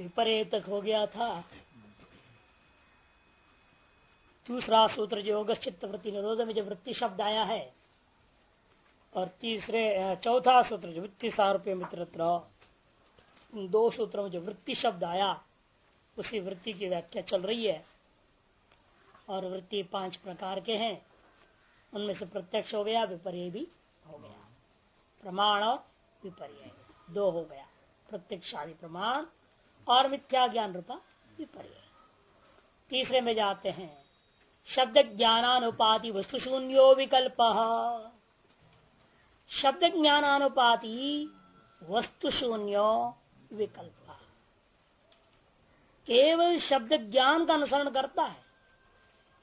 विपर्य तक हो गया था। दूसरा सूत्र जो योग चित्त वृत्ति निरोध में जो वृत्ति शब्द आया है, और तीसरे चौथा सूत्र जो वृत्ति सारूप्य मित्र दो सूत्रों में जो वृत्ति शब्द आया, उसी वृत्ति की व्याख्या चल रही है। और वृत्ति पाँच प्रकार के हैं। उनमें से प्रत्यक्ष हो गया, विपर्य भी हो गया। प्रमाण और विपर्य। दो हो गया। प्रत्यक्ष आदि प्रमाण और मिथ्या ज्ञान रूपा विपर्य। तीसरे में जाते हैं। शब्द ज्ञानानुपाति वस्तु शून्यो विकल्प। शब्द ज्ञानानुपाति वस्तु शून्यो विकल्प। केवल शब्द ज्ञान का अनुसरण करता है।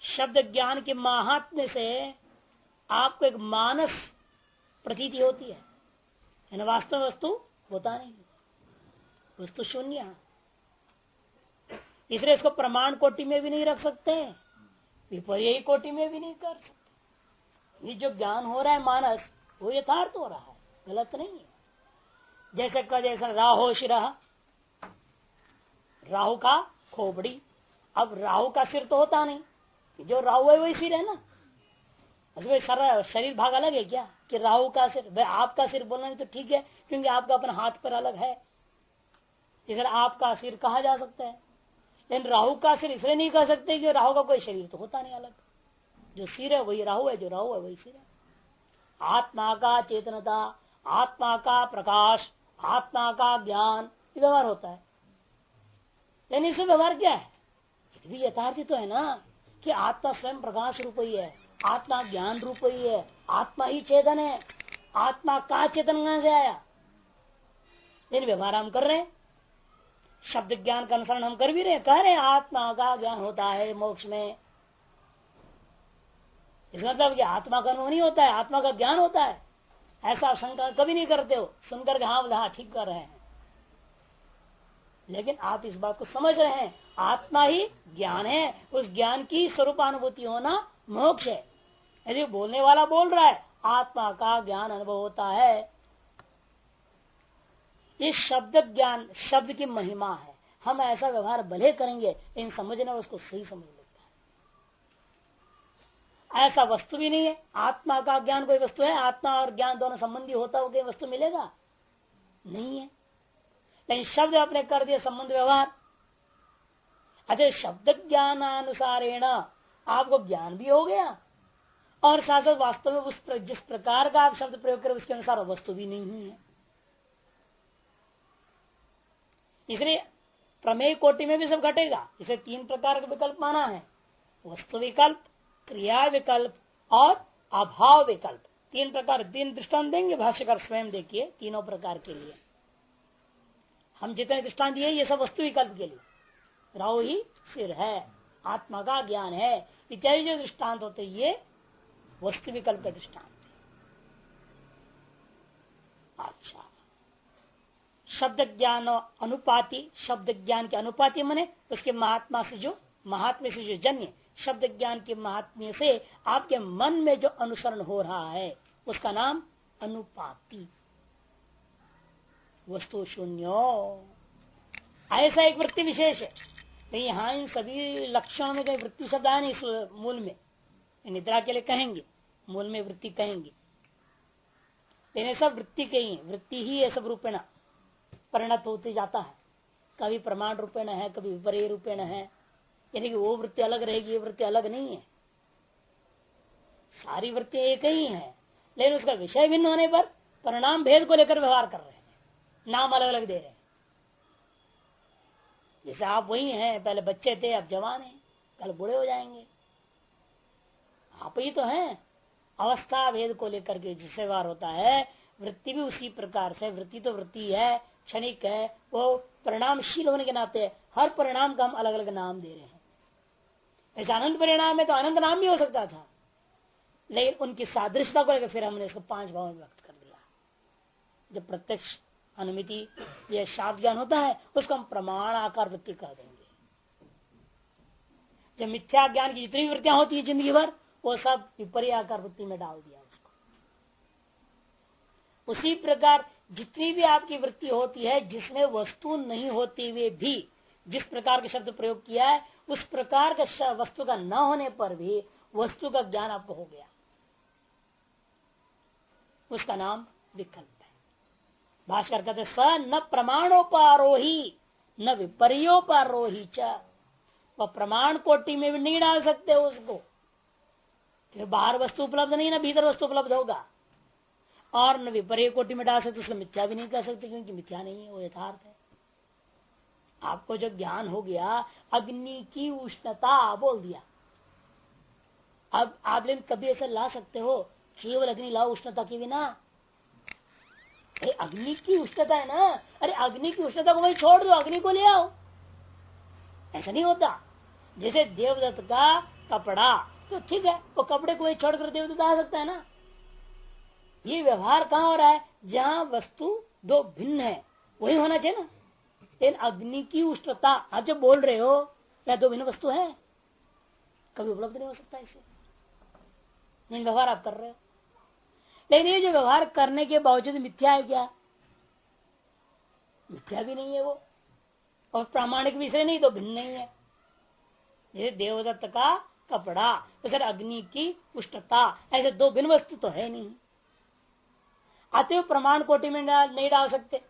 शब्द ज्ञान के महात्म्य से आपको एक मानस प्रतीति होती है। वास्तव वस्तु होता नहीं वस्तु शून्य इसलिए इसको प्रमाण कोटि में भी नहीं रख सकते। विपर्य कोटि में भी नहीं कर सकते। ये जो ज्ञान हो रहा है मानस, वो यथार्थ हो रहा है। गलत नहीं है। जैसे कह जैसा राहो शिरा। राहु का खोपड़ी। अब राहु का सिर तो होता नहीं। जो राहु है वही सिर है ना। उसमें सारा शरीर भाग अलग है क्या? कि राहु का सिर, भाई आपका सिर बोलना तो ठीक है, क्योंकि आपका अपना हाथ पर अलग है। इसलिए आपका सिर कहा जा सकता है? लेकिन राहु का सिर इसलिए नहीं कह सकते कि राहु का कोई शरीर तो होता नहीं अलग जो सिर है वही राहु है जो राहु है वही सिर है आत्मा का चेतनता आत्मा का प्रकाश आत्मा का ज्ञान व्यवहार होता है लेकिन इसमें व्यवहार क्या है यथार्थ तो है ना कि आत्मा स्वयं प्रकाश रूप ही है आत्मा ज्ञान रूप ही है आत्मा ही चेतन है आत्मा का चेतन कहाँ से आया लेकिन व्यवहार हम कर रहे हैं शब्द ज्ञान का अनुसरण हम कर भी रहे कह रहे आत्मा का ज्ञान होता है मोक्ष में। इसका मतलब कि आत्मा का अनुभव नहीं होता है, आत्मा का ज्ञान होता है। ऐसा शंका कभी नहीं करते हो। सुनकर हाँ हाँ ठीक कर रहे हैं। लेकिन आप इस बात को समझ रहे हैं, आत्मा ही ज्ञान है। उस ज्ञान की स्वरूपानुभूति होना मोक्ष है। यदि बोलने वाला बोल रहा है, आत्मा का ज्ञान अनुभव होता है। ये शब्द ज्ञान शब्द की महिमा है। हम ऐसा व्यवहार भले करेंगे इन समझने उसको सही समझ लेता है। ऐसा वस्तु भी नहीं है। आत्मा का ज्ञान कोई वस्तु है? आत्मा और ज्ञान दोनों संबंधी होता हो वस्तु मिलेगा? नहीं है। लेकिन शब्द आपने कर दिया संबंध व्यवहार। अरे शब्द ज्ञानानुसारेण आपको ज्ञान भी हो गया। और साथ साथ वास्तव में उस प्र, जिस प्रकार का आप शब्द प्रयोग करें उसके अनुसार वस्तु भी नहीं है। इसलिए प्रमेय कोटि में भी सब घटेगा। इसे तीन प्रकार का विकल्प माना है। वस्तु विकल्प, क्रिया विकल्प और अभाव विकल्प। तीन प्रकार तीन दृष्टांत देंगे, भाष्यकर स्वयं देखिए तीनों प्रकार के लिए। हम जितने दृष्टांत दिए, ये सब वस्तु विकल्प के लिए। राहु ही सिर है, आत्मा का ज्ञान है। इत्यादि जो दृष्टांत होते ये वस्तु विकल्प का दृष्टांत। अच्छा। शब्द ज्ञान अनुपाति शब्द ज्ञान के अनुपाति मने, उसके महात्मा से जो, महात्म्य से जो जन्य शब्द ज्ञान के महात्म्य से आपके मन में जो अनुसरण हो रहा है, उसका नाम अनुपाति। वस्तु शून्यो। ऐसा एक वृत्ति विशेष है। नहीं, यहाँ इन सभी लक्षणों में कहीं वृत्ति शब्द नहीं, इस मूल में। निद्रा के लिए कहेंगे, मूल में वृत्ति कहेंगे। लेकिन सब वृत्ति के ही, वृत्ति ही है सब रूपेणा। परिणत होते जाता है। कभी प्रमाण रूपेण है, कभी विपर्य रूपेण है। यानी कि वो वृत्ति अलग रहेगी, ये वृत्ति अलग नहीं है। सारी वृत्ति एक ही है, लेकिन उसका विषय भिन्न होने पर परिणाम भेद को लेकर व्यवहार कर रहे हैं, नाम अलग अलग दे रहे हैं। जैसे आप वही हैं, पहले बच्चे थे, अब जवान हैं, कल बूढ़े हो जाएँगे। आप ही तो हैं। अवस्था भेद को लेकर के जिससे व्यवहार होता है, वृत्ति भी उसी प्रकार से, वृत्ति तो वृत्ति है क्षणिक है, वो परिणामशील होने के नाते हर परिणाम का हम अलग अलग नाम दे रहे हैं। ऐसे अनंत परिणाम है तो अनंत नाम भी हो सकता था। लेकिन उनकी सादृश्यता को लेकर फिर हमने इसको पाँच भाव में व्यक्त कर दिया। जब प्रत्यक्ष अनुमिति यह शास्त्र ज्ञान होता है, उसको हम प्रमाण आकार वृत्ति कह देंगे। जब मिथ्या ज्ञान की जितनी वृत्तियाँ होती है ज़िंदगी भर, वो सब विपरीत आकार वृत्ति में डाल दिया उसको। उसी प्रकार जितनी भी आपकी वृत्ति होती है, जिसमें वस्तु नहीं होती हुए भी, जिस प्रकार का शब्द प्रयोग किया है, उस प्रकार का वस्तु का न होने पर भी वस्तु का ज्ञान आपको हो गया। उसका नाम विकल्प है। भाष्कर कहते स न प्रमाणोपारोही, न विपर्योपारोही च। वह प्रमाण कोटि में भी नहीं डाल सकते उसको। बाहर वस्तु उपलब्ध नहीं ना भीतर वस्तु उपलब्ध होगा। और न विपर्य कोटि में डाल सकते उसको मिथ्या भी नहीं कर सकते, क्योंकि मिथ्या नहीं है, वो यथार्थ है। आपको जो ज्ञान हो गया, अग्नि की उष्णता बोल दिया। अब आप लेकिन कभी ऐसा ला सकते हो, केवल अग्नि लाओ उष्णता की बिना। अरे अग्नि की उष्णता है ना? अरे अग्नि की उष्णता को वही छोड़ दो, अग्नि को ले आओ। ऐसा नहीं होता। जैसे देवदत्त का कपड़ा तो ठीक है, वो कपड़े को वही छोड़कर देवदत्त आ सकता है ना? ये व्यवहार कहाँ हो रहा है? जहाँ वस्तु दो भिन्न है। वही होना चाहिए ना। लेकिन अग्नि की उष्णता, आप जब बोल रहे हो, क्या दो भिन्न वस्तु है? कभी उपलब्ध नहीं हो सकता इसे। नहीं व्यवहार आप कर रहे हो। लेकिन ये जो व्यवहार करने के बावजूद मिथ्या है क्या? मिथ्या भी नहीं है वो। और प्रामाणिक विषय नहीं तो भिन्न नहीं है। जैसे देवदत्त का कपड़ा तो अग्नि की उष्णता, ऐसे दो भिन्न वस्तु तो है नहीं। अतः प्रमाण कोटि में नहीं डाल सकते।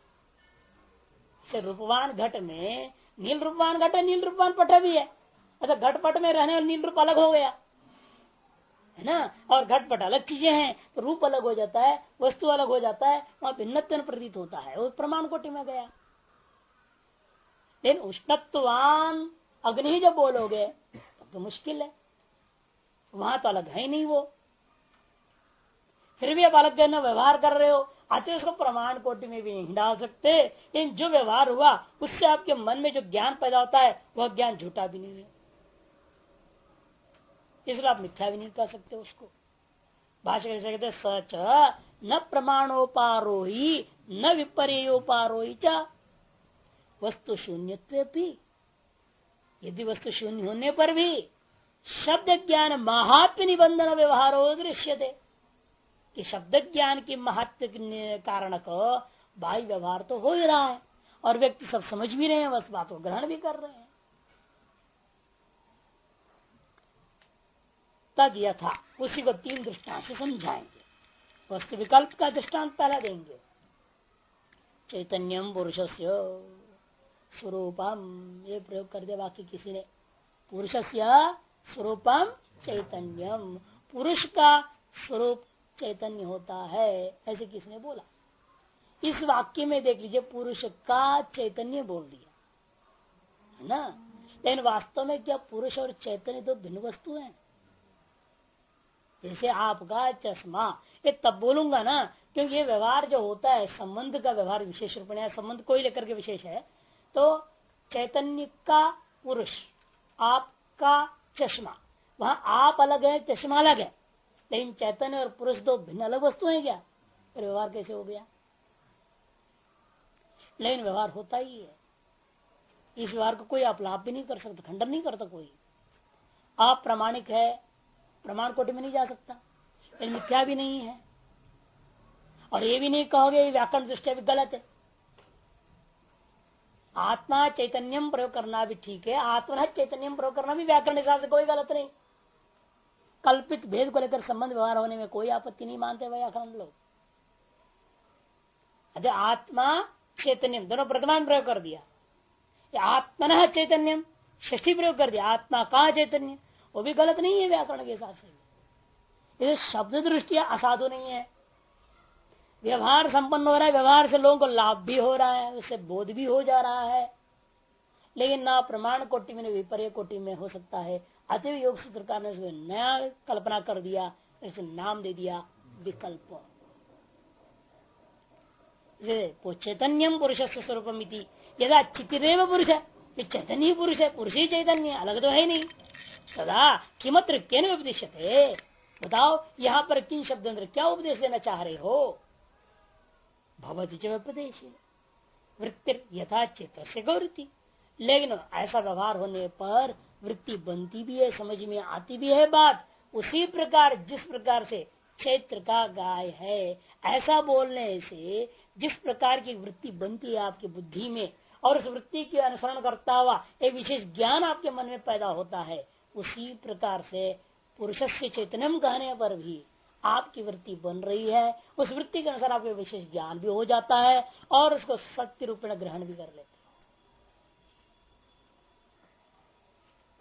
रूपवान घट में नील रूपवान घट है नील रूपवान पट भी है। अच्छा घट पट में रहने नील रूप अलग हो गया। है ना? और घटपट अलग चीज़ें हैं तो रूप अलग हो जाता है, वस्तु अलग हो जाता है, वहाँ भिन्नत्व प्रतीत होता है। वो प्रमाण कोटि में गया। लेकिन उष्णत्वान अग्नि जब बोलोगे, तब तो मुश्किल है। वहाँ तो अलग है ही नहीं वो। फिर भी आप अलग जन व्यवहार कर रहे हो, आते उसको प्रमाण कोटि में भी नहीं डाल सकते। लेकिन जो व्यवहार हुआ, उससे आपके मन में जो ज्ञान पैदा होता है, वह ज्ञान झूठा भी नहीं है। इसलिए आप मिथ्या भी नहीं कर सकते उसको। भाषा कहते सच न प्रमाणोपारोही, न विपर्योपारोही च, वस्तु शून्य यदि वस्तु शून्य होने पर भी शब्द ज्ञान महात्म निबंधन व्यवहार दृश्य थे कि शब्द ज्ञान की महत्व कारण को बाह्य व्यवहार तो हो ही रहा है। और व्यक्ति सब समझ भी रहे हैं, बस बात को ग्रहण भी कर रहे हैं। तद यथा, उसी को तीन दृष्टांत से समझाएँगे। वस्तु विकल्प का दृष्टांत पहला देंगे। चैतन्यम पुरुष से स्वरूपम, ये प्रयोग कर दिया बाकी किसी ने। पुरुष से स्वरूपम चैतन्यम, पुरुष का स्वरूप चैतन्य होता है, ऐसे किसने बोला? इस वाक्य में देख लीजिए, पुरुष का चैतन्य बोल दिया, है ना? लेकिन वास्तव में क्या पुरुष और चैतन्य तो भिन्न वस्तु है? जैसे आपका चश्मा, ये तब बोलूँगा ना, क्योंकि ये व्यवहार जो होता है, संबंध का व्यवहार विशेष रूप में संबंध को ही लेकर के विशेष है तो चैतन्य का पुरुष, आपका चश्मा, वहाँ आप अलग है, चश्मा अलग है। लेकिन चैतन्य और पुरुष दो भिन्न अलग वस्तु है क्या? फिर व्यवहार कैसे हो गया? लेकिन व्यवहार होता ही है। इस व्यवहार को कोई आप लाभ भी नहीं कर सकता, खंडन नहीं करता कोई। आप प्रमाणिक है, प्रमाण कोटि में नहीं जा सकता। लेकिन मिथ्या भी नहीं है। और ये भी नहीं कहोगे व्याकरण दृष्टि भी गलत है। आत्मा चैतन्यम प्रयोग करना भी ठीक है आत्मा चैतन्यम प्रयोग करना भी व्याकरण हिसाब से कोई गलत नहीं। कल्पित भेद को लेकर संबंध व्यवहार होने में कोई आपत्ति नहीं मानते व्याकरण लोग। अरे आत्मा चैतन्यम, दोनों प्रथमान प्रयोग कर दिया। आत्मन चैतन्यम ष्ठी प्रयोग कर दिया। आत्मा का चैतन्य, वो भी गलत नहीं है व्याकरण के हिसाब से। शब्द दृष्टिया असाधु नहीं है। व्यवहार संपन्न हो रहा है, व्यवहार से लोगों को लाभ भी हो रहा है, उससे बोध भी हो जा रहा है। लेकिन ना प्रमाण कोटि में विपर्य कोटि में हो सकता है। अतिव योग सूत्रकार ने नया कल्पना कर दिया इसे नाम दे दिया, विकल्प। चैतन्यम पुरुष स्वरूपम यदा चितिरेव पुरुष है चैतन्य पुरुष है, पुरुष ही चैतन्य, अलग तो है नहीं। सदा किमत्र क्या उपदेश बताओ, यहाँ पर किन शब्द क्या उपदेश देना चाह रहे हो? भगवती उपदेश। वृत्ति यथा चित्र से गौरती। लेकिन ऐसा व्यवहार होने पर वृत्ति बनती भी है, समझ में आती भी है बात। उसी प्रकार, जिस प्रकार से क्षेत्र का गाय है, ऐसा बोलने से जिस प्रकार की वृत्ति बनती है आपकी बुद्धि में, और उस वृत्ति के अनुसरण करता हुआ एक विशेष ज्ञान आपके मन में पैदा होता है, उसी प्रकार से पुरुष से चैतन्यम कहने पर भी आपकी वृत्ति बन रही है। उस वृत्ति के अनुसार आपको विशेष ज्ञान भी हो जाता है, और उसको सत्य रूप में ग्रहण भी कर लेते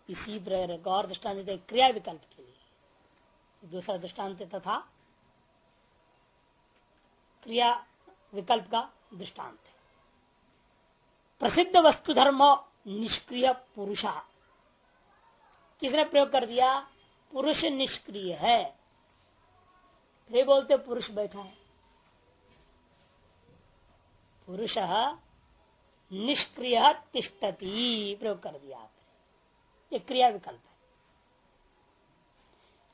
इसी प्रकार और दृष्टांत क्रिया विकल्प के लिए। दूसरा दृष्टांत तथा क्रिया विकल्प का दृष्टांत है। प्रसिद्ध वस्तु धर्म निष्क्रिय पुरुषा। किसने प्रयोग कर दिया? पुरुष निष्क्रिय है। फिर बोलते पुरुष बैठा है। पुरुष निष्क्रिय तिष्ठती प्रयोग कर दिया आपने ये क्रिया विकल्प है।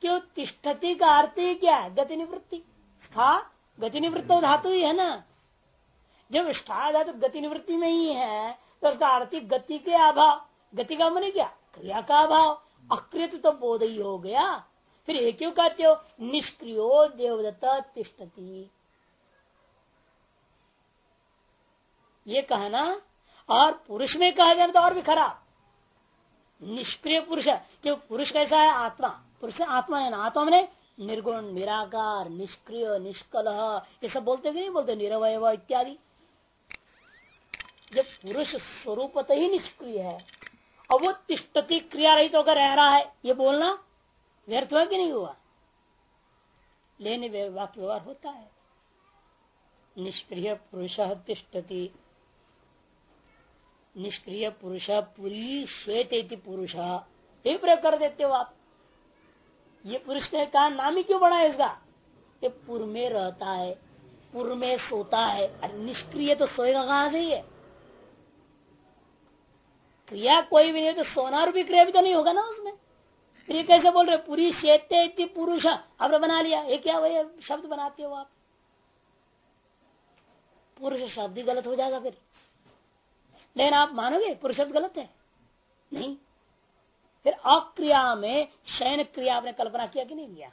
क्यों? तिष्ठती का अर्थ ही क्या है? गति निवृत्ति स्था गति निवृत्त धातु ही है ना। जब स्था धातु गति निवृत्ति में ही है तो उसका अर्थ गति के अभाव। गति का मन क्या? क्रिया का अभाव। अकृत तो बोध ही हो गया। फिर एक क्यों कहते हो? निष्क्रियो देवदत्ता तिष्ठती। ये कहना, और पुरुष में कहा जाए तो और भी खराब। निष्क्रिय पुरुष क्यों? पुरुष कैसा है? आत्मा। पुरुष आत्मा है ना? आत्मा में निर्गुण, निराकार, निष्क्रिय निष्कल ये सब बोलते कि नहीं बोलते? निरवय इत्यादि। जब पुरुष स्वरूपत ही निष्क्रिय है, और वो तिष्टति क्रिया रहित होकर रह रहा है, ये बोलना व्यर्थ हुआ कि नहीं हुआ? लेने वाक्य व्यवहार होता है। निष्क्रिय पुरुष तिष्टति निष्क्रिय पुरुष पूरी श्वेत पुरुष। ये प्रयोग कर देते हो आप। ये पुरुष ने कहा, नाम ही क्यों है इसका? ये पुर में रहता है पूर्व में सोता है। निष्क्रिय तो सोएगा कहाँ से है क्रिया कोई भी नहीं तो सोना भी क्रिया भी तो नहीं होगा ना उसमें। फिर कैसे बोल रहे पूरी शेते पुरुष। आपने बना लिया। ये क्या वही शब्द बनाते हो आप? पुरुष शब्द ही गलत हो जाएगा फिर। लेकिन आप मानोगे पुरुष शब्द गलत है? नहीं। फिर अक्रिया में शयन क्रिया आपने कल्पना किया कि नहीं किया?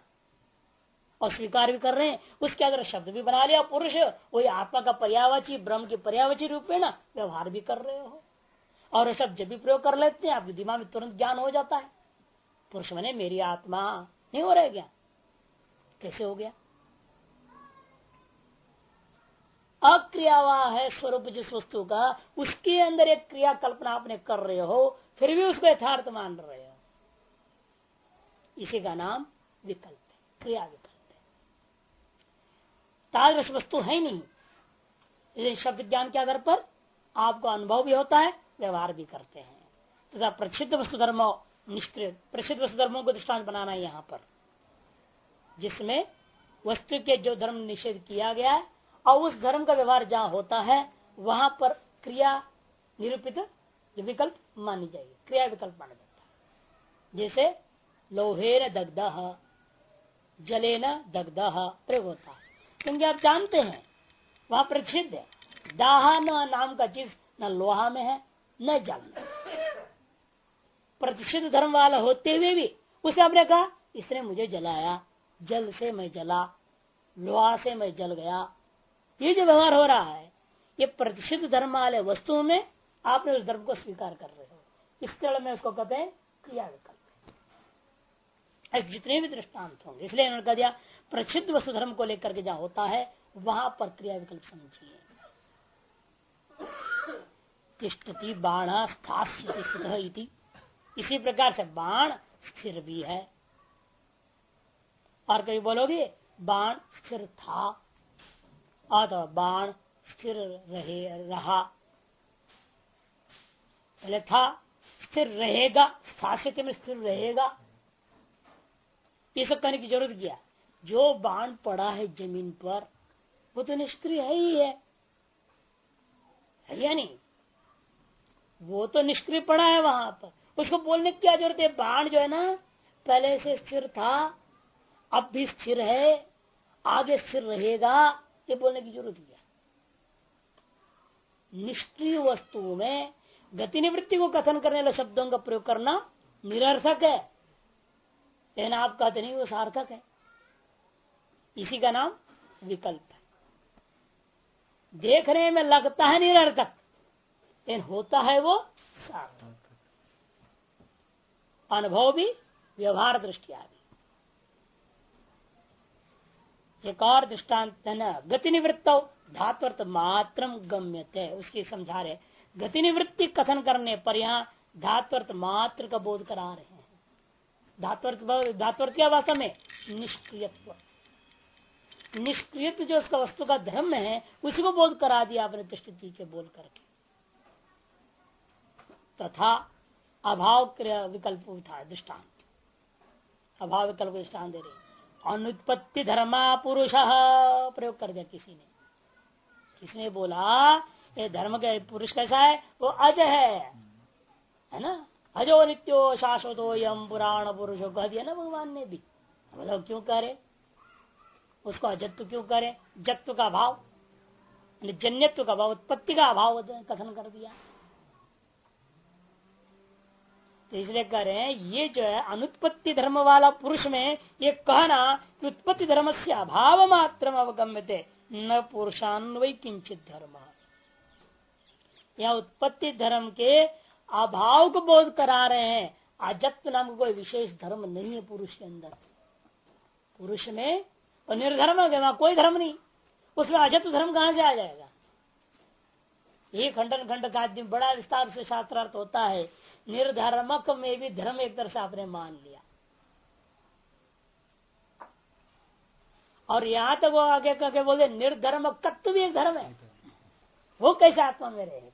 और स्वीकार भी कर रहे हैं। उसके अगर शब्द भी बना लिया पुरुष, वही आत्मा का पर्यावची, ब्रह्म के पर्यावची रूप में ना व्यवहार भी कर रहे हो। और शब्द जब भी प्रयोग कर लेते हैं, आपके दिमाग में तुरंत ज्ञान हो जाता है। पुरुष बने, मेरी आत्मा, नहीं हो रहा क्या? कैसे हो गया? अक्रियावा है स्वरूप जिस वस्तु का, उसके अंदर एक क्रिया कल्पना आपने कर रहे हो, फिर भी उसको यथार्थ मान रहे हो। इसी का नाम विकल्प है, क्रिया विकल्प है। तादृश वस्तु है नहीं। शब्द ज्ञान के आधार पर आपको अनुभव भी होता है, व्यवहार भी करते हैं। तथा प्रसिद्ध वस्तु धर्म, निष्क्रिय, प्रसिद्ध वस्तु धर्मों को दृष्टांत बनाना है यहाँ पर, जिसमें वस्तु के जो धर्म निषेध किया गया है और उस धर्म का व्यवहार जहाँ होता है, वहाँ पर क्रिया निरूपित विकल्प मानी जाएगी। क्रिया विकल्प माना जाता है। जैसे लोहे न दग्ध, जले न दग्ध प्रयोग होता है। क्योंकि आप जानते हैं, वहाँ प्रसिद्ध है, दाह न नाम का चीज़ न लोहा में है, न जल में प्रतिष्ठित धर्म वाला होते हुए भी उसे आपने कहा, इसने मुझे जलाया, जल से मैं जला, लोहा से मैं जल गया ये जो व्यवहार हो रहा है, ये प्रतिष्ठित धर्म वाले वस्तुओं में आपने उस धर्म को स्वीकार कर रहे हो। इस तरह में उसको कहते हैं क्रिया विकल्प। जितने भी दृष्टांत होंगे, इसलिए उन्होंने कह दिया प्रसिद्ध वस्तु धर्म को लेकर के जहाँ होता है, वहाँ पर क्रिया विकल्प समझिए तिष्टति बाण इसी प्रकार से बाण स्थिर भी है। और कभी बोलोगे, बाण स्थिर था। अथवा बाण स्थिर रहे रहा। पहले था स्थिर रहेगा स्थास्यति में स्थिर रहेगा। ये सब कहने की ज़रूरत क्या? जो बाण पड़ा है ज़मीन पर वो तो निष्क्रिय है ही है, है या नहीं? वो तो निष्क्रिय पड़ा है वहाँ पर। उसको बोलने की क्या ज़रूरत है? बाण जो है ना पहले से स्थिर था अब भी स्थिर है आगे स्थिर रहेगा। ये बोलने की ज़रूरत क्या? निष्क्रिय वस्तु में गति निवृत्ति को कथन करने वाले शब्दों का प्रयोग करना निरर्थक है। लेकिन आप कहते नहीं, वो सार्थक है। इसी का नाम विकल्प है। देखने में लगता है निरर्थक, लेकिन होता है वो सार्थक। अनुभव भी, व्यवहार दृष्टिया भी एक और दृष्टांत गति निवृत्त धात्वर्थ मात्र गम्य उसकी समझा रहे गति निवृत्ति कथन करने पर यहाँ धात्वर्थ मात्र का बोध करा रहे हैं। धात्वर्थ क्या वास्तव में निष्क्रियत्व। निष्क्रिय जो उसका वस्तु का धर्म है, उसी को बोध करा दिया आपने दृष्टि के बोल करके। तथा अभाव विकल्प था दृष्टांत। अभाव विकल्प दृष्टान दे रहे अनुत्पत्ति धर्मा पुरुष। प्रयोग कर दिया किसी ने। किसने बोला, ये धर्म के पुरुष कैसा है? वो अज है। है ना? अजो नित्यो शाश्वतो यम पुराण पुरुष कह दिया ना भगवान ने भी। बताओ क्यों करे? उसको अजत्व क्यों करे? जत्व का भाव जन्यत्व का भाव उत्पत्ति का अभाव कथन कर दिया। तो इसलिए कह रहे हैं, ये जो है, अनुत्पत्ति धर्म वाला पुरुष में ये कहना कि उत्पत्ति धर्म से अभाव मात्र अवगम्य न पुरुषान्वय किंचित धर्म। या उत्पत्ति धर्म के अभाव को बोध करा रहे हैं। अजत्व नाम कोई विशेष धर्म नहीं है पुरुष के अंदर। पुरुष में और निर्धर्म कोई धर्म नहीं। उसमें अजत्व धर्म कहाँ से आ जाएगा? ये खंडन खंड का आदमी बड़ा विस्तार से शास्त्रार्थ होता है। निर्धर्मक में भी धर्म एक तरह से आपने मान लिया। और यहाँ तक वो आगे करके बोले निर्धर्म तत्व भी एक धर्म है। वो कैसे आत्मा में रहेगा?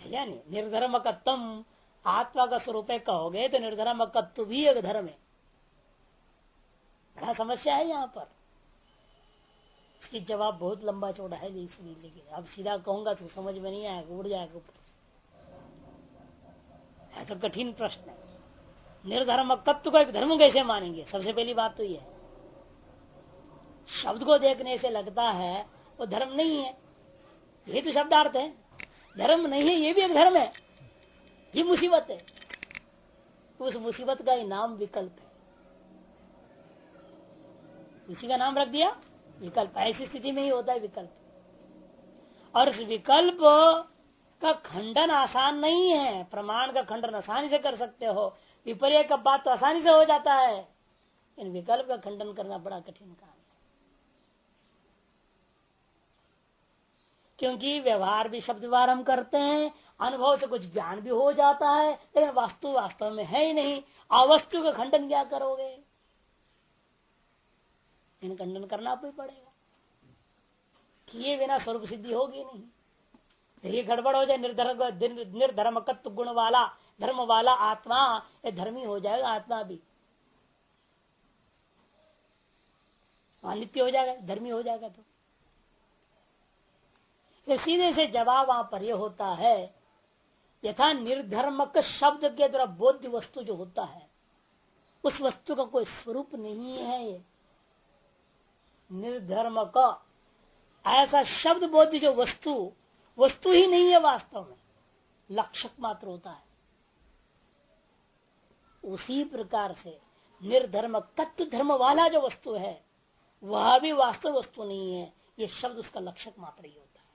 यानी निर्धर्म तुम आत्मा का स्वरूप कहोगे तो निर्धर्म तत्व भी एक धर्म है। बड़ा समस्या है यहाँ पर। इसकी जवाब बहुत लंबा चौड़ा है इसलिए, लेकिन अब सीधा कहूँगा तो समझ में नहीं आएगा उड़ जाएगा है तो कठिन प्रश्न है। निर्धर्म तत्व को एक धर्म कैसे मानेंगे? सबसे पहली बात तो यह शब्द को देखने से लगता है, वो धर्म नहीं है। ये तो शब्दार्थ है। धर्म नहीं है, ये भी एक धर्म है। ये मुसीबत है। उस मुसीबत का ही नाम विकल्प है। उसी का नाम रख दिया? विकल्प ऐसी स्थिति में ही होता है विकल्प। और इस विकल्प का खंडन आसान नहीं है। प्रमाण का खंडन आसानी से कर सकते हो। विपर्य का बात तो आसानी से हो जाता है। इन विकल्प का खंडन करना बड़ा कठिन काम है। क्योंकि व्यवहार भी शब्द व्यवहार हम करते हैं, अनुभव से कुछ ज्ञान भी हो जाता है, लेकिन वास्तु वास्तव में है ही नहीं। अवस्तु का खंडन क्या करोगे? इन खंडन करना भी पड़ेगा। किए बिना स्वरूप सिद्धि होगी नहीं। ये गड़बड़ हो जाए, निर्धर्म निर्धर्मकत्व गुण वाला, धर्म वाला आत्मा, ये धर्मी हो जाएगा आत्मा भी। नित्य हो जाएगा, धर्मी हो जाएगा तो। सीधे से जवाब वहाँ पर यह होता है, यथा निर्धर्मक शब्द के द्वारा बोध वस्तु जो होता है, उस वस्तु का कोई स्वरूप नहीं है ये। निर्धर्म का। ऐसा शब्द बोध जो वस्तु वस्तु ही नहीं है वास्तव में। लक्षक मात्र होता है। उसी प्रकार से निर्धर्म तत्व धर्म वाला जो वस्तु है, वह भी वास्तव वस्तु नहीं है। ये शब्द उसका लक्षक मात्र ही होता है।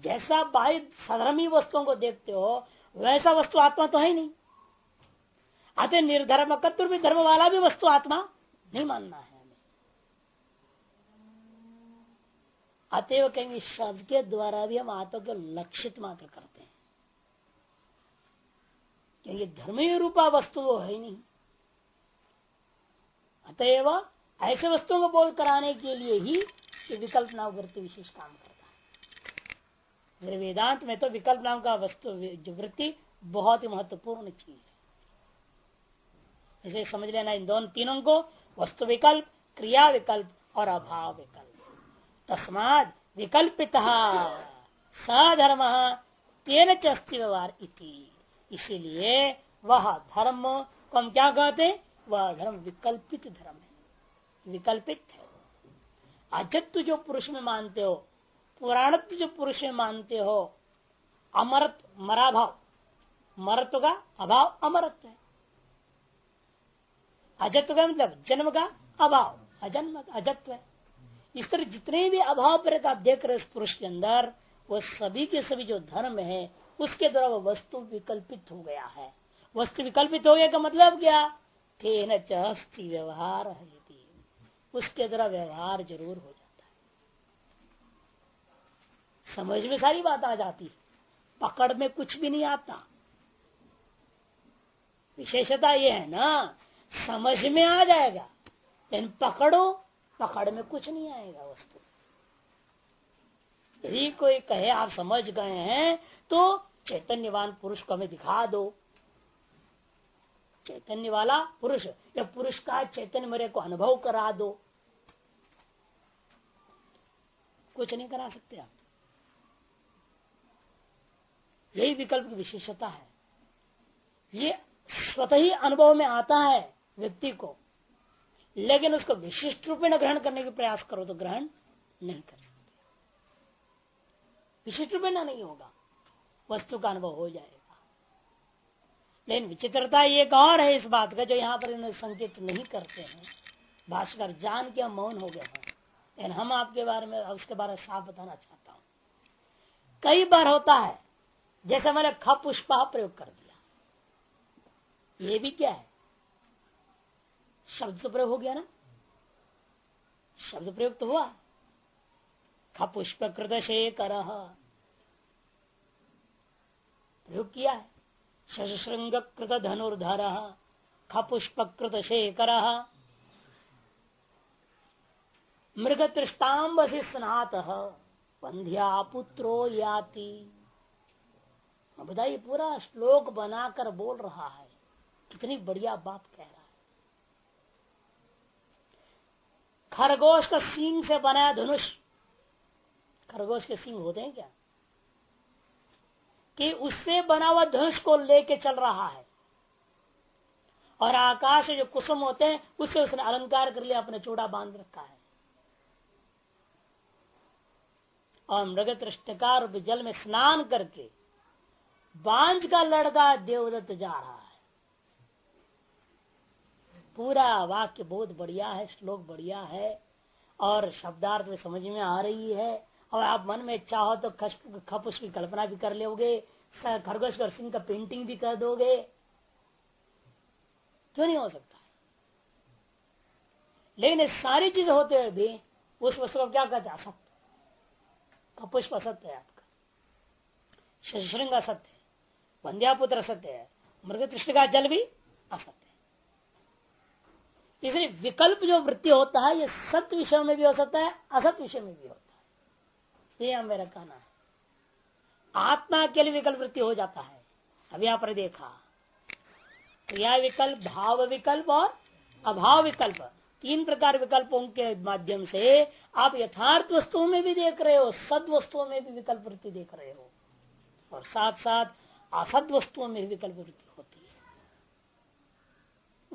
जैसा बाह्य सधर्मी वस्तुओं को देखते हो, वैसा वस्तु आत्मा तो है नहीं। अतः निर्धर्म कत्व भी धर्म वाला भी वस्तु आत्मा नहीं मानना है हमें। अतएव कहेंगे शब्द के द्वारा भी हम आत्मा को लक्षित मात्र करते हैं। क्योंकि धर्मी रूपा वस्तु वो है नहीं। अतएव ऐसे वस्तुओं को बोध कराने के लिए ही ये विकल्प नाम वृत्ति विशेष काम करता है। वेदांत में तो विकल्प नाम का वस्तु, जो वृत्ति बहुत ही महत्वपूर्ण चीज़ है। इसे समझ लेना इन दोनों तीनों को वस्तु विकल्प, क्रिया विकल्प और अभाव विकल्प। तस्माद विकल्पित सधर्म तेन चस्ति व्यवहार इसीलिए वह धर्म को हम क्या कहते वह धर्म विकल्पित धर्म है। विकल्पित है। अजत्व जो पुरुष में मानते हो, पुराणत्व जो पुरुष में मानते हो अमरत मराभाव। मरत्व का अभाव अमरत्व है। अजत्व का मतलब जन्म का अभाव, अजन्म, अजत्व। इस तरह जितने भी अभाव पर आप देख रहे पुरुष के अंदर, वो सभी के सभी जो धर्म है, उसके द्वारा वो वस्तु विकल्पित हो गया है। वस्तु विकल्पित हो गया का मतलब क्या? थे न चस्ती व्यवहार उसके द्वारा व्यवहार ज़रूर हो जाता है। समझ में सारी बात आ जाती है। पकड़ में कुछ भी नहीं आता। विशेषता ये है ना समझ में आ जाएगा। लेकिन पकड़ो, पकड़ में कुछ नहीं आएगा वस्तु। यदि कोई कहे आप समझ गए हैं तो चैतन्यवान पुरुष को हमें दिखा दो। चैतन्य वाला पुरुष, या पुरुष का चैतन्य मेरे को अनुभव करा दो। कुछ नहीं करा सकते आप। यही विकल्प की विशेषता है। ये स्वतः ही अनुभव में आता है। व्यक्ति को। लेकिन उसको विशिष्ट रूप में ग्रहण करने के प्रयास करो तो ग्रहण नहीं कर सकते। विशिष्ट रूप में नहीं होगा। वस्तु का अनुभव हो जाएगा। लेकिन विचित्रता एक और है इस बात का जो यहाँ पर इन्हें संकेत नहीं करते हैं। भास्कर, जान के मौन हो गए हैं। लेकिन हम आपके बारे में, उसके बारे में साफ़ बताना चाहता हूँ। कई बार होता है, जैसे मैंने ख पुष्पा प्रयोग कर दिया। ये भी क्या है? शब्द तो प्रयोग हो गया ना? शब्द प्रयोग तो हुआ। ख पुष्प कृत शेकर प्रयोग किया है। शशृंग कृत धनुर्धर खपुष्प कृत शेकर मृग तृष्टाम्बसी स्नात वंध्या पुत्रो याति। बताइए, पूरा श्लोक बनाकर बोल रहा है। कितनी बढ़िया बात कह रहा है। खरगोश का सींग से बनाया धनुष। खरगोश के सींग होते हैं क्या? कि उससे बना हुआ धनुष को लेके चल रहा है। और आकाश जो कुसुम होते हैं उससे उसने अलंकार कर लिया, अपने चूड़ा बाँध रखा है। और मृग तृष्टकार जल में स्नान करके बांझ का लड़का देवदत्त जा रहा पूरा वाक्य बहुत बढ़िया है, श्लोक बढ़िया है और शब्दार्थ समझ में आ रही है। और आप मन में चाहो तो खपुष की कल्पना भी कर लोगे खरगोश और सिंह का पेंटिंग भी कर दोगे। क्यों नहीं हो सकता? लेकिन सारी चीज़ होते हुए भी उस वस्तु को क्या कहते हैं? असत्य। कपुष्प असत्य है आपका। शशृंग असत्य है, वंध्यापुत्र असत्य है मृग का जल भी असत्य इसलिए विकल्प जो वृत्ति होता है, ये सत्य विषय में भी हो सकता है असत विषय में भी होता है। ये हम मेरा कहना है। आत्मा के लिए विकल्प वृत्ति हो जाता है। अब यहाँ पर देखा। क्रिया विकल्प भाव विकल्प और अभाव विकल्प। तीन प्रकार विकल्पों के माध्यम से आप यथार्थ वस्तुओं में भी देख रहे हो, सद वस्तुओं में भी विकल्प वृत्ति देख रहे हो। और साथ साथ असद वस्तुओं में भी विकल्प वृत्ति होती है।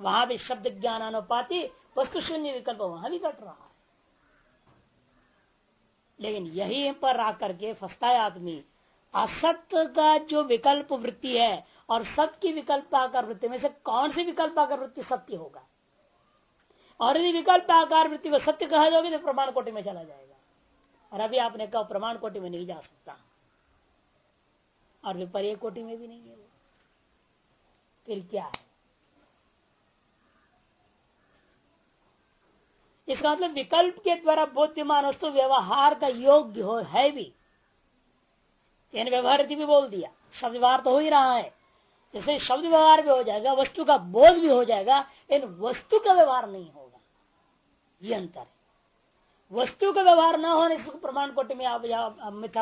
वहाँ भी शब्द ज्ञान अनुपाति वस्तु शून्य विकल्प वहाँ भी घट रहा है। लेकिन यही पर आकर के फंसता है आदमी। असत्य का जो विकल्प वृत्ति है और सत्य की विकल्प आकार वृत्ति में से कौन सी विकल्प आकार वृत्ति सत्य होगा? और यदि विकल्प आकार वृत्ति को सत्य कहा जाओगे तो प्रमाण कोटि में चला जाएगा। और अभी आपने कहा प्रमाण कोटि में नहीं जा सकता। और विपर्य कोटि में भी नहीं है फिर क्या है? इसका मतलब विकल्प के द्वारा बोध्यमान वस्तु व्यवहार का योग्य हो, है भी। यानी व्यवहार भी बोल दिया। शब्द व्यवहार तो हो ही रहा है। जैसे शब्द व्यवहार भी हो जाएगा, वस्तु का बोध भी हो जाएगा इन वस्तु का व्यवहार नहीं होगा। ये अंतर है। वस्तु का व्यवहार न होने इसको प्रमाण कोटि में आप या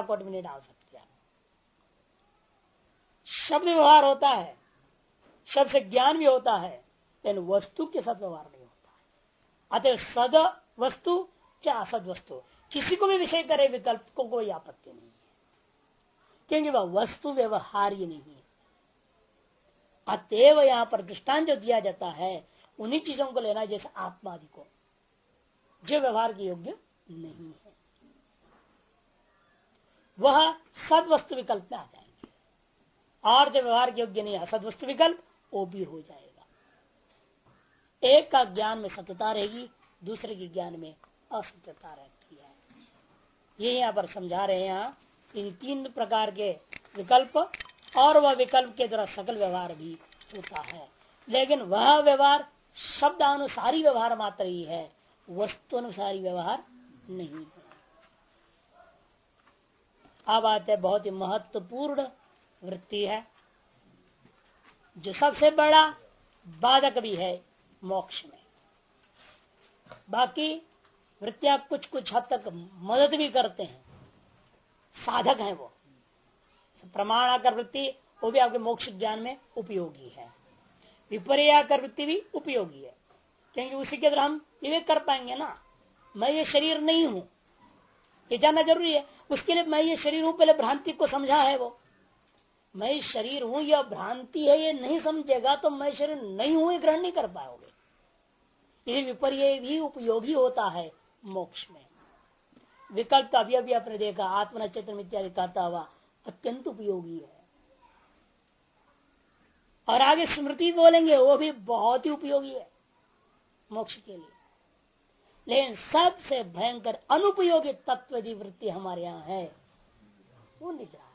कोटि में नहीं डाल सकते शब्द व्यवहार होता है, शब्द से ज्ञान भी होता है, लेकिन वस्तु के साथ व्यवहार नहीं। अतः सद वस्तु चाहे असद वस्तु किसी को भी विषय करे विकल्प को कोई आपत्ति नहीं है। क्योंकि वह वस्तु व्यवहार्य नहीं है। अतएव यहाँ पर दृष्टान जो दिया जाता है, उन्हीं चीज़ों को लेना जैसे आत्मा आदि को, जो व्यवहार के योग्य नहीं है। वह सद वस्तु विकल्प में आ जाएँगे। और जो व्यवहार के योग्य नहीं है सद वस्तु विकल्प, वो भी हो जाएगा। एक का ज्ञान में सत्यता रहेगी, दूसरे के ज्ञान में असत्यता रहती है। ये यहाँ पर समझा रहे हैं यहाँ इन तीन प्रकार के विकल्प, और वह विकल्प के द्वारा सकल व्यवहार भी होता है। लेकिन वह व्यवहार शब्द अनुसारी व्यवहार मात्र ही है वस्तु अनुसारी व्यवहार नहीं है। अब आते बहुत ही महत्वपूर्ण वृत्ति है, जो सबसे बड़ा बाधक भी है मोक्ष में। बाकी वृत्तियाँ कुछ कुछ हद तक मदद भी करते हैं। साधक हैं वो। प्रमाण आकर वृत्ति, वो भी आपके मोक्ष ज्ञान में उपयोगी है। विपर्याकर वृत्ति भी उपयोगी है। क्योंकि उसी के अंदर हम विवेक कर पाएँगे ना। मैं ये शरीर नहीं हूँ। ये जानना ज़रूरी है। उसके लिए मैं ये शरीर हूँ, पहले भ्रांति को समझा है वो। मैं शरीर हूँ, या भ्रांति है, ये नहीं समझेगा तो मैं शरीर नहीं हूँ, ये ग्रहण नहीं कर पाओगे। ये विपर्य भी उपयोगी होता है मोक्ष में। विकल्प अभी अभी आपने देखा आत्मन चेतन इत्यादि कहता हुआ अत्यंत उपयोगी है। और आगे स्मृति बोलेंगे, वो भी बहुत ही उपयोगी है मोक्ष के लिए। लेकिन सबसे भयंकर अनुपयोगी तत्व यदि वृत्ति हमारे यहाँ है, वो निद्रा है।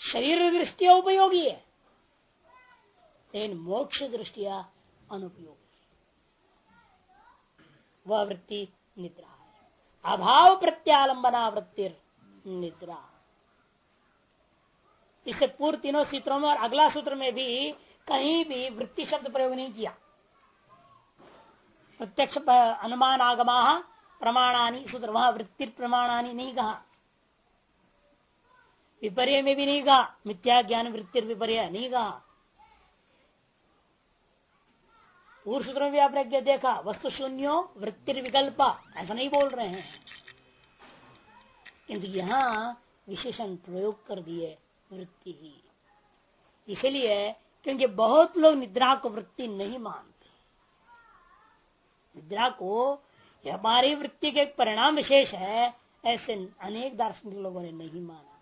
शरीर दृष्टिया उपयोगी है लेकिन मोक्ष दृष्टिया अनुपयोग। वह वृत्ति निद्रा है। अभाव प्रत्यालंबना वृत्ति निद्रा। इससे पूर्व तीनों सूत्रों में और अगला सूत्र में भी कहीं भी वृत्ति शब्द प्रयोग नहीं किया। प्रत्यक्ष अनुमान आगमा प्रमाणानी सूत्र, वहाँ वृत्ति प्रमाणानी नहीं कहा। विपर्य में भी नहीं कहा। मिथ्या ज्ञान वृत्ति विपर्य नहीं कहा। पूर्व सूत्र में भी आपने देखा वस्तु शून्यो वृत्ति विकल्प ऐसा नहीं बोल रहे हैं। किंतु यहाँ विशेषण प्रयोग कर दिए वृत्ति ही। इसलिए क्योंकि बहुत लोग निद्रा को वृत्ति नहीं मानते। निद्रा को हमारी वृत्ति के एक परिणाम विशेष है, ऐसे अनेक दार्शनिक लोगों ने नहीं माना।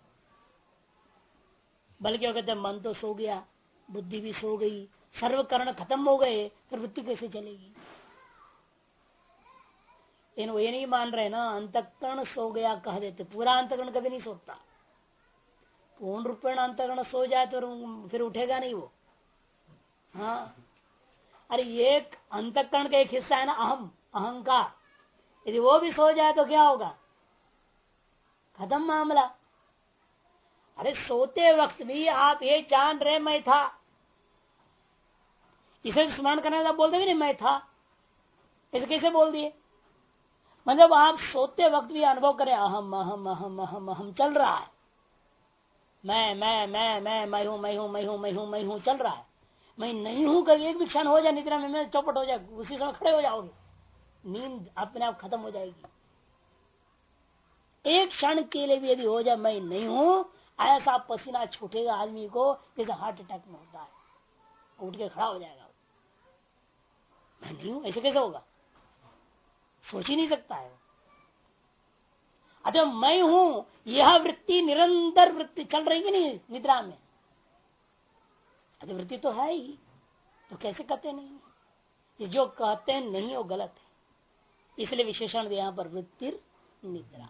बल्कि वो कहते मन तो सो गया, बुद्धि भी सो गई सर्वकरण खत्म हो गए, फिर वृत्ति कैसे चलेगी? लेकिन वो ये नहीं मान रहे ना, अंतकरण सो गया कह देते, पूरा अंतकरण कभी नहीं सोता। पूर्ण रूपेण अंतकरण सो जाए तो फिर उठेगा नहीं वो। हाँ। अरे एक अंतकरण का एक हिस्सा है ना, अहम, अहंकार। यदि वो भी सो जाए तो क्या होगा? खत्म मामला। अरे सोते वक्त भी आप ये जान रहे मैं था। इसे स्मरण करने का बोल देंगे नहीं, मैं था। इसे कैसे बोल दिए? मतलब आप सोते वक्त भी अनुभव करें, अहम अहम अहम अहम अहम चल रहा है। मैं मैं मैं मैं मैं हूँ मैं हूँ मैं हूँ मैं हूँ मैं हूँ चल रहा है। मैं नहीं हूँ कर एक भी क्षण हो जाए, निद्रा में मैं चौपट हो जाए, उसी समय खड़े हो जाओगे। नींद अपने आप खत्म हो जाएगी। एक क्षण के लिए भी यदि हो जाए, मैं नहीं हूँ, ऐसा पसीना छूटेगा आदमी को, जैसे हार्ट अटैक में होता है। उठ के खड़ा हो जाएगा मैं नहीं हूँ ऐसे कैसे होगा? सोच ही नहीं सकता है अच्छा मैं हूँ, यह वृत्ति निरंतर वृत्ति चल रही है नहीं निद्रा में? अच्छा वृत्ति तो है ही। तो कैसे कहते नहीं? जो कहते हैं नहीं, वो गलत है। इसलिए विशेषण यहाँ पर वृत्ति निद्रा।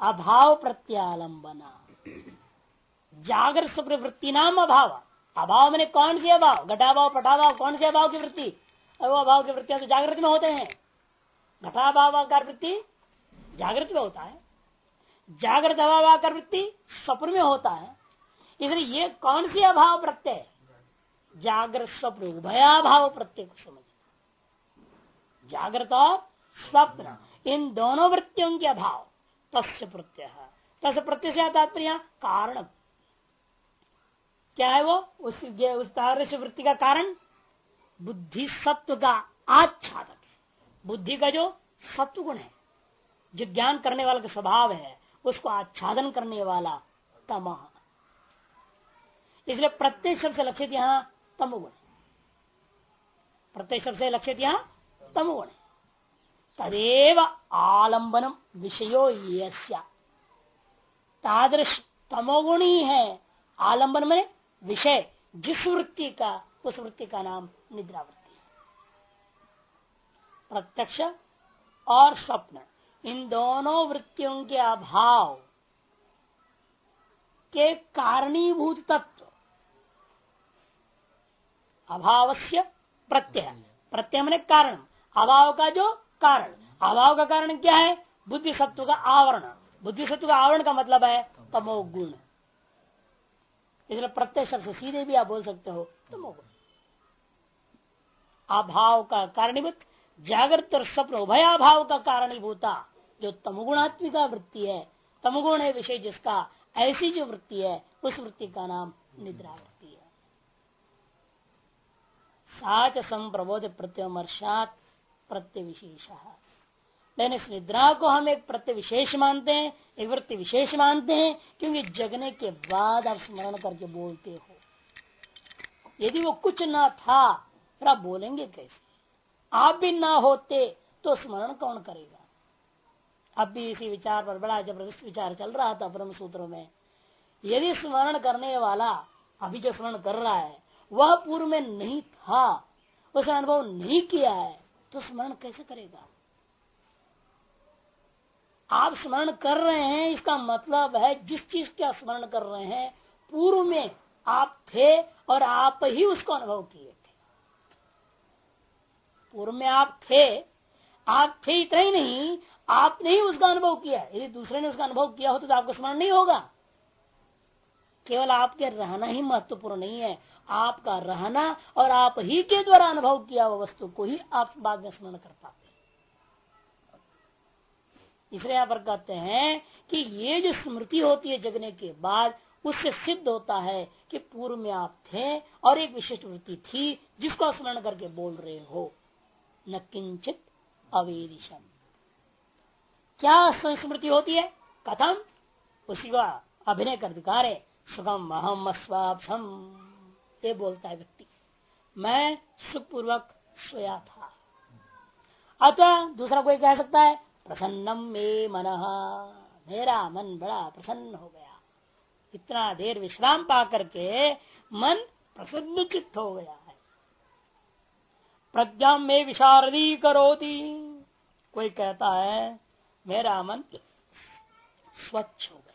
अभाव प्रत्यालंबना। जागृत स्वप्न वृत्ति नाम अभाव। अभाव मैंने कौन सी अभाव? घटाभाव, पटाभाव, कौन से अभाव की वृत्ति? वो अभाव की वृत्तियाँ तो जागृत में होते हैं। घटाभावाकार वृत्ति जागृत में होता है। जागृत अभावाकार वृत्ति स्वप्न में होता है। इसलिए ये कौन सी अभाव प्रत्यय जागृत स्वप्न उभयाभाव प्रत्यय को समझ जागृत और स्वप्न, इन दोनों वृत्तियों के अभाव। तस्य प्रत्यय। तस्य प्रत्यय से तात्पर्य, कारण। क्या है वो? उस उस तादृश वृत्ति का कारण? बुद्धि सत्व का आच्छादक है। बुद्धि का जो सत्व गुण है, जो ज्ञान करने वाला का स्वभाव है, उसको आच्छादन करने वाला तमह इसलिए प्रत्येक शब्द से लक्षित यहाँ तमोगुण प्रत्येक शब्द से लक्षित यहाँ तमोगुण तदेव आलंबनम विषयो यस्या। तादृश तमोगुणी है। आलंबन में विषय जिस वृत्ति का, उस वृत्ति का नाम निद्रा वृत्ति है। प्रत्यक्ष और स्वप्न, इन दोनों वृत्तियों के अभाव के कारणीभूत तत्व अभावस्य प्रत्यय प्रत्यय मैंने कारण। अभाव का जो कारण। अभाव का कारण क्या है? बुद्धि सत्व का आवरण। बुद्धि सत्व का आवरण का मतलब है तमोगुण। इसलिए प्रत्यय शब्द सीधे भी आप बोल सकते हो तमोगुण अभाव का कारणीभूत, जागृत और स्वप्न उभयाभाव का कारणीभूता, जो तमुगुणात्मिका वृत्ति है। तमुगुण है विषय जिसका, ऐसी जो वृत्ति है, उस वृत्ति का नाम निद्रा वृत्ति है। साच संप्रबोध प्रत्यमर्षात प्रत्यय विशेष लेकिन इस निद्रा को हम एक प्रत्यय विशेष मानते हैं, एक वृत्ति विशेष मानते हैं, क्योंकि जगने के बाद आप स्मरण करके बोलते हो। यदि वो कुछ ना था, फिर आप बोलेंगे कैसे? आप भी ना होते तो स्मरण कौन करेगा? अब भी इसी विचार पर बड़ा ज़बरदस्त विचार चल रहा था ब्रह्म सूत्र में। यदि स्मरण करने वाला अभी जो स्मरण कर रहा है, वह पूर्व में नहीं था उसे अनुभव नहीं किया है तो स्मरण कैसे करेगा? आप स्मरण कर रहे हैं, इसका मतलब है जिस चीज़ का स्मरण कर रहे हैं, पूर्व में आप थे और आप ही उसको अनुभव किए थे। पूर्व में आप थे आप थे इतना ही नहीं, आपने ही उसका अनुभव किया यदि दूसरे ने उसका अनुभव किया हो तो आपको स्मरण नहीं होगा। केवल आपके रहना ही महत्वपूर्ण नहीं है। आपका रहना और आप ही के द्वारा अनुभव किया हुआ वस्तु को ही आप बाद में स्मरण कर पाते इसलिए यहाँ पर कहते हैं कि ये जो स्मृति होती है जगने के बाद, उससे सिद्ध होता है कि पूर्व में आप थे और एक विशिष्ट वृत्ति थी, जिसको स्मरण करके बोल रहे हो। न किंचित अवेदिशम। क्या स्मृति होती है? कथम। उसी का अभिनय कर दिखारे सुखम अहम अस्वाभम ये बोलता है व्यक्ति। मैं सुखपूर्वक सोया था। अतः दूसरा कोई कह सकता है प्रसन्नम में मन। मेरा मन बड़ा प्रसन्न हो गया। इतना देर विश्राम पा करके मन प्रसन्न चित्त हो गया है। प्रज्ञा में विशारदी करोती। कोई कहता है मेरा मन स्वच्छ हो गया।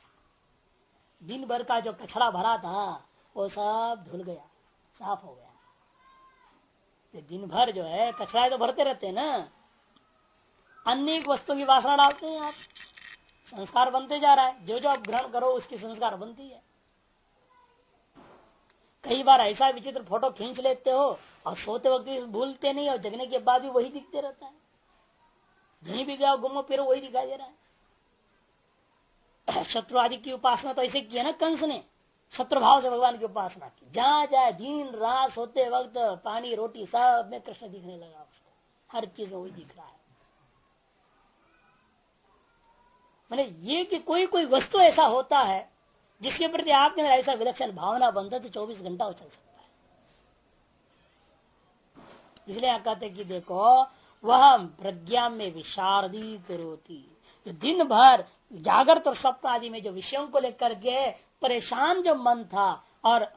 दिन भर का जो कचरा भरा था, वो सब धुल गया, साफ़ हो गया। दिन भर जो है, कचरा तो भरते रहते हैं ना। अन्य वस्तु की वासना डालते हैं आप। संस्कार बनते जा रहा है। जो जो आप ग्रहण करो, उसकी संस्कार बनती है। कई बार ऐसा विचित्र फ़ोटो खींच लेते हो और सोते वक्त भी भूलते नहीं और जगने के बाद भी वही दिखते रहता है। कहीं भी गया घूमो, फिर, वही दिखाई दे रहा है। शत्रु आदि की उपासना तो ऐसे किया ना कंस ने? शत्रु भाव से भगवान की उपासना की। जहाँ जाए, दिन, रात, सोते वक्त, पानी, रोटी, सब में कृष्ण दिखने लगा उसको। हर चीज़ वही दिख रहा है। मैंने ये कि कोई कोई वस्तु ऐसा होता है जिसके प्रति आपके अंदर ऐसा विलक्षण भावना बनता है तो चौबीस घंटा वो चल सकता है। इसलिए आप कहते कि देखो वह प्रज्ञा में विशारदी करोती जो दिन भर जागृत और सप्ताह आदि में जो विषयों को लेकर के परेशान जो मन था और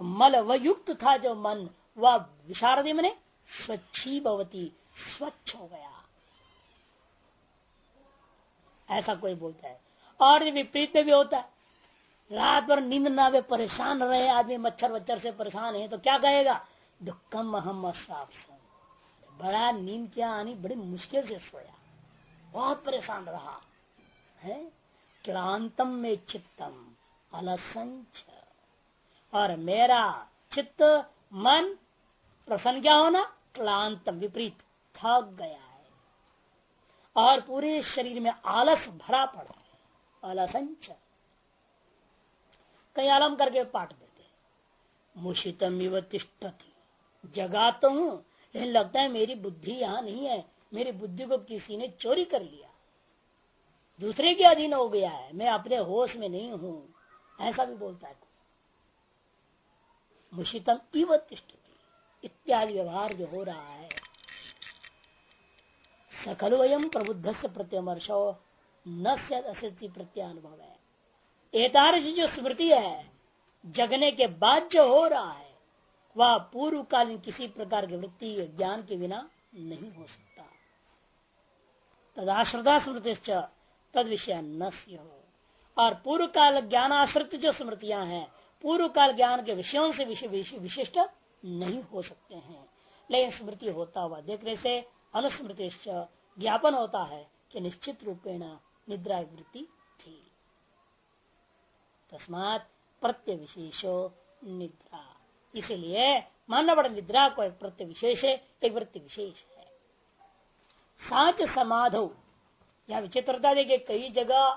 मल व युक्त था जो मन, वह विशारदी मैंने स्वच्छी भवती, स्वच्छ हो गया। ऐसा कोई बोलता है। और विपरीत में भी होता है। रात भर नींद ना वे परेशान रहे, आदमी मच्छर वच्छर से परेशान है तो क्या कहेगा? दुखम अहम असाफ बड़ा नींद क्या आनी, बड़ी मुश्किल से सोया। बहुत परेशान रहा। है? क्रांतम में चित्तम अलसंच। और मेरा चित्त, मन, प्रसन्न क्या होना? क्लांतम, विपरीत, थक गया। और पूरे शरीर में आलस भरा पड़ा। है अलसंच कई आलम करके पाठ देते मुशितम तिष्ठती। जगाता हूँ, लेकिन लगता है मेरी बुद्धि यहाँ नहीं है। मेरी बुद्धि को किसी ने चोरी कर लिया। दूसरे के अधीन हो गया है। मैं अपने होश में नहीं हूँ। ऐसा भी बोलता है मुशितम इव इत्यादि व्यवहार जो हो रहा है। सकल वयम प्रबुद्ध से प्रत्यमर्शो न प्रत्यानुभव। है एतारस जो स्मृति है, जगने के बाद जो हो रहा है, वह पूर्व कालीन किसी प्रकार की वृत्ति ज्ञान के बिना नहीं हो सकता। तदाश्रदा स्मृति तद विषय न और पूर्व काल ज्ञान आश्रित जो स्मृतियाँ हैं पूर्व काल ज्ञान के विषयों से विशिष्ट नहीं हो सकते हैं। लेकिन स्मृति होता हुआ देखने से अनुस्मृति ज्ञापन होता है कि निश्चित रूपेण निद्रा वृत्ति थी। तस्मात प्रत्यय विशेषो निद्रा। इसलिए मानना निद्रा को एक प्रत्यय विशेष है, एक वृत्ति विशेष है। साच समाधो। या विचित्रता देखिए, कई जगह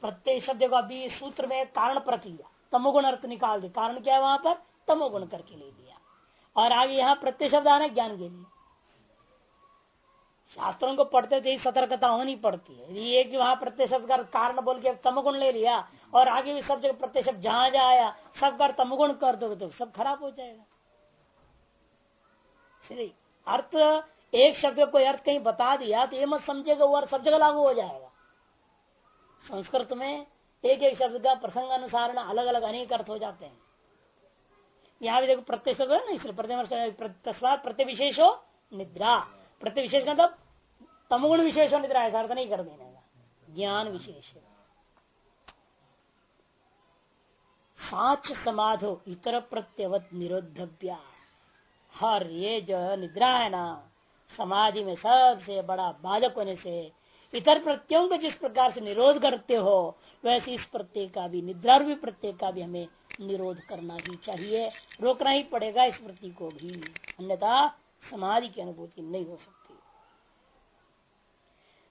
प्रत्यय शब्द को अभी सूत्र में कारण प्रक्रिया तमोगुण अर्थ निकाल दिया। कारण क्या है वहाँ पर? तमोगुण करके ले दिया और आगे यहाँ प्रत्यय शब्द आना ज्ञान के लिए। शास्त्रों को पढ़ते थे सतर्कता होनी पड़ती है। ये कि वहाँ प्रत्यय शब्द का कारण बोल के तमगुण ले लिया और आगे भी सब जगह प्रत्यय शब्द जहाँ जहाँ आया, सब कर तमगुण कर दो तो सब खराब हो जाएगा। अर्थ, एक शब्द कोई अर्थ कहीं बता दिया तो ये मत समझेगा वो अर्थ सब जगह लागू हो जाएगा। संस्कृत में एक एक शब्द का प्रसंग अनुसार अलग अलग अनेक अर्थ हो जाते हैं। यहाँ भी देखो तस्मात प्रत्यय विशेष हो निद्रा। प्रत्यय विशेष का मतलब तमगुण विशेष हो निद्रा ऐसा नहीं कर देने का ज्ञान विशेष साच समाधो, इतर प्रत्यवत निरोधव्या। हर ये जो निद्रा है ना, समाधि में सबसे बड़ा बाधक होने से, इतर प्रत्ययों को जिस प्रकार से निरोध करते हो, वैसे इस प्रत्यय का भी निद्रा भी प्रत्यय का भी हमें निरोध करना ही चाहिए। रोकना ही पड़ेगा इस प्रति को भी। अन्यथा समाधि की अनुभूति नहीं हो सकती।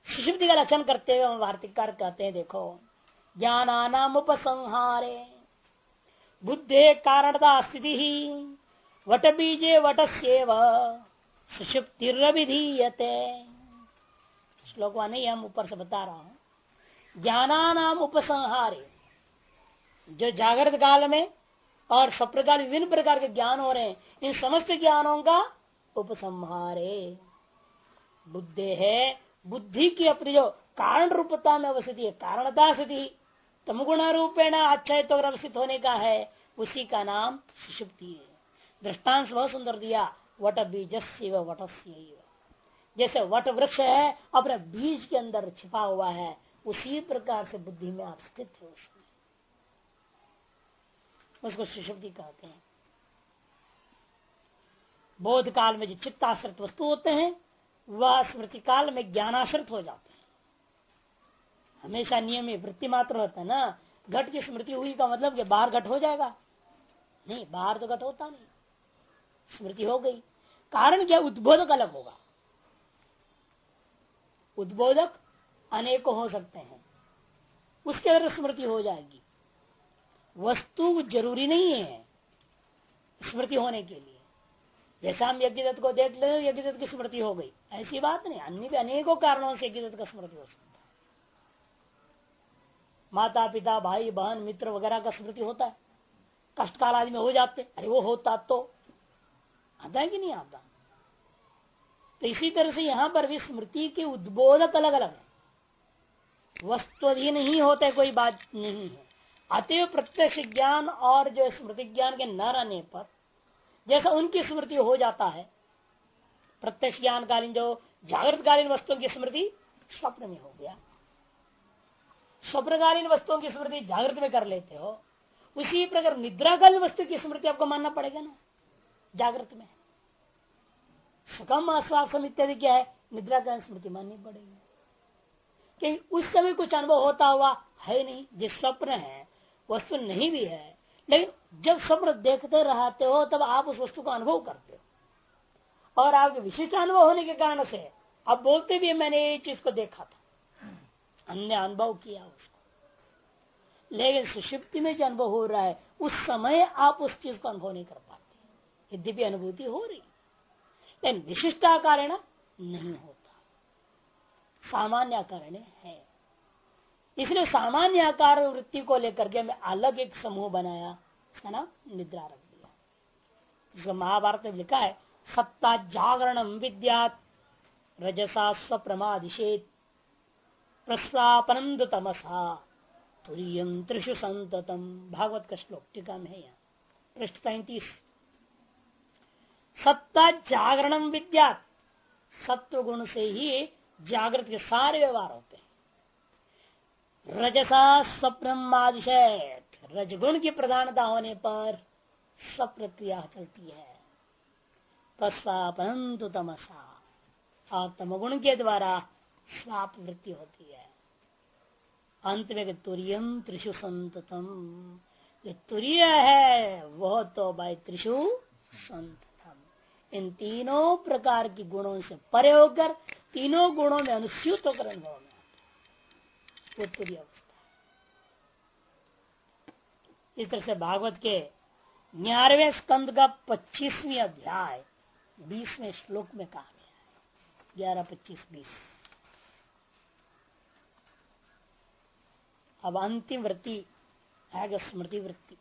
शिशुद्धि का लक्षण करते हुए हम वार्तिकार कहते हैं, देखो, ज्ञानानाम उपसंहारे, बुद्धे कारणता स्थिति ही, वट बीजे वटस्यव सुषुप्तिरभिधीयते श्लोक नहीं हम ऊपर से बता रहा हूँ। ज्ञानानाम उपसंहारे, जो जागृत काल में और सब प्रकार विभिन्न प्रकार के ज्ञान हो रहे हैं, इन समस्त ज्ञानों का उपसंहारे। बुद्धि है, बुद्धि की अपनी जो कारण रूपता में अवस्थित है, कारणता स्थिति तमगुण रूपेण अच्छा तो अवस्थित होने का है, उसी का नाम सुषुप्ति है। दृष्टांश बहुत सुंदर दिया, वट बीज वट जैसे वट वृक्ष है, अपने बीज के अंदर छिपा हुआ है, उसी प्रकार से बुद्धि में आप स्थित है उसमें। उसको सुशुद्धि कहते हैं। बोध काल में जो चित्ताश्रित वस्तु होते हैं, वह स्मृति काल में ज्ञानाश्रित हो जाते हैं। हमेशा नियम वृत्ति मात्र होता है ना। घट की स्मृति हुई का मतलब कि बाहर घट हो जाएगा। नहीं, बाहर तो घट होता नहीं। स्मृति हो गई। कारण क्या? उद्बोधक अलग होगा। उद्बोधक अनेकों हो सकते हैं। उसके अंदर स्मृति हो जाएगी। वस्तु ज़रूरी नहीं है स्मृति होने के लिए। जैसा हम यज्ञ को देख ले यज्ञ की स्मृति हो गई। ऐसी बात नहीं, अन्य भी अनेकों कारणों से यज्ञ का स्मृति हो सकता है। माता पिता भाई बहन मित्र वगैरह का स्मृति होता है। कष्ट काल आदि में हो जाते अरे वो होता तो। आता है कि नहीं आता? तो इसी तरह से यहाँ पर भी स्मृति के उद्बोधक अलग अलग है। वस्तुअधीन ही होते, कोई बात नहीं है। अतएव प्रत्यक्ष ज्ञान और जो स्मृति ज्ञान के न रहने पर जैसा उनकी स्मृति हो जाता है। प्रत्यक्ष ज्ञान कालीन जो जागृत कालीन वस्तुओं की स्मृति स्वप्न में हो गया। स्वप्नकालीन वस्तुओं की स्मृति जागृत में कर लेते हो। उसी प्रकार निद्राकालीन वस्तु की स्मृति आपको मानना पड़ेगा ना, जागृत में। सुखम आश्वासम इत्यादि क्या है? निद्राकालीन स्मृति माननी पड़ेगी। कि उस समय कुछ अनुभव होता हुआ है नहीं, जिस स्वप्न है, वस्तु नहीं भी है, लेकिन जब स्वप्न देखते रहते हो, तब आप उस वस्तु का अनुभव करते हो। और आपके विशिष्ट अनुभव होने के कारण से आप बोलते भी मैंने ये चीज़ को देखा था। अन्य अनुभव किया उसको। लेकिन सुषिप्ति में जो अनुभव हो रहा है, उस समय आप उस चीज़ को अनुभव नहीं कर पाते। यद्यपि अनुभूति हो रही लेकिन विशिष्टाकार नहीं होता। सामान्य कारण है इसलिए सामान्य आकार वृत्ति को लेकर के मैं अलग एक समूह बनाया। उसका नाम निद्रा रख दिया जिसको महाभारत में लिखा है, सत्ता जागरण विद्यात, रजसा स्वप्रमादिशेत प्रस्वापनंद तमसा तुरियम त्रिशु संततम भागवत का श्लोक, टीका में है यहाँ। पृष्ठ पैंतीस। सत्ता जागरणम विद्या सत्व गुण से ही जागृत के सारे व्यवहार होते हैं। रजसा स्वप्न आदिशय रजगुण की प्रधानता होने पर सब प्रक्रिया चलती है। प्रस्वापन तमसा। और तमगुण के द्वारा स्वाप वृत्ति होती है। अंत में तुरियम त्रिशु संततम। जो तुरीय है, वह तो भाई त्रिशु संततम। इन तीनों प्रकार के गुणों से परे होकर, तीनों गुणों में अनुसूत होकर अनुभव में वो तुरीय अवस्था इस तरह से भागवत के ग्यारहवें स्कंद का पच्चीसवीं अध्याय बीसवें श्लोक में कहा गया है। ग्यारह, पच्चीस, बीस। अब अंतिम वृत्ति है स्मृति वृत्ति।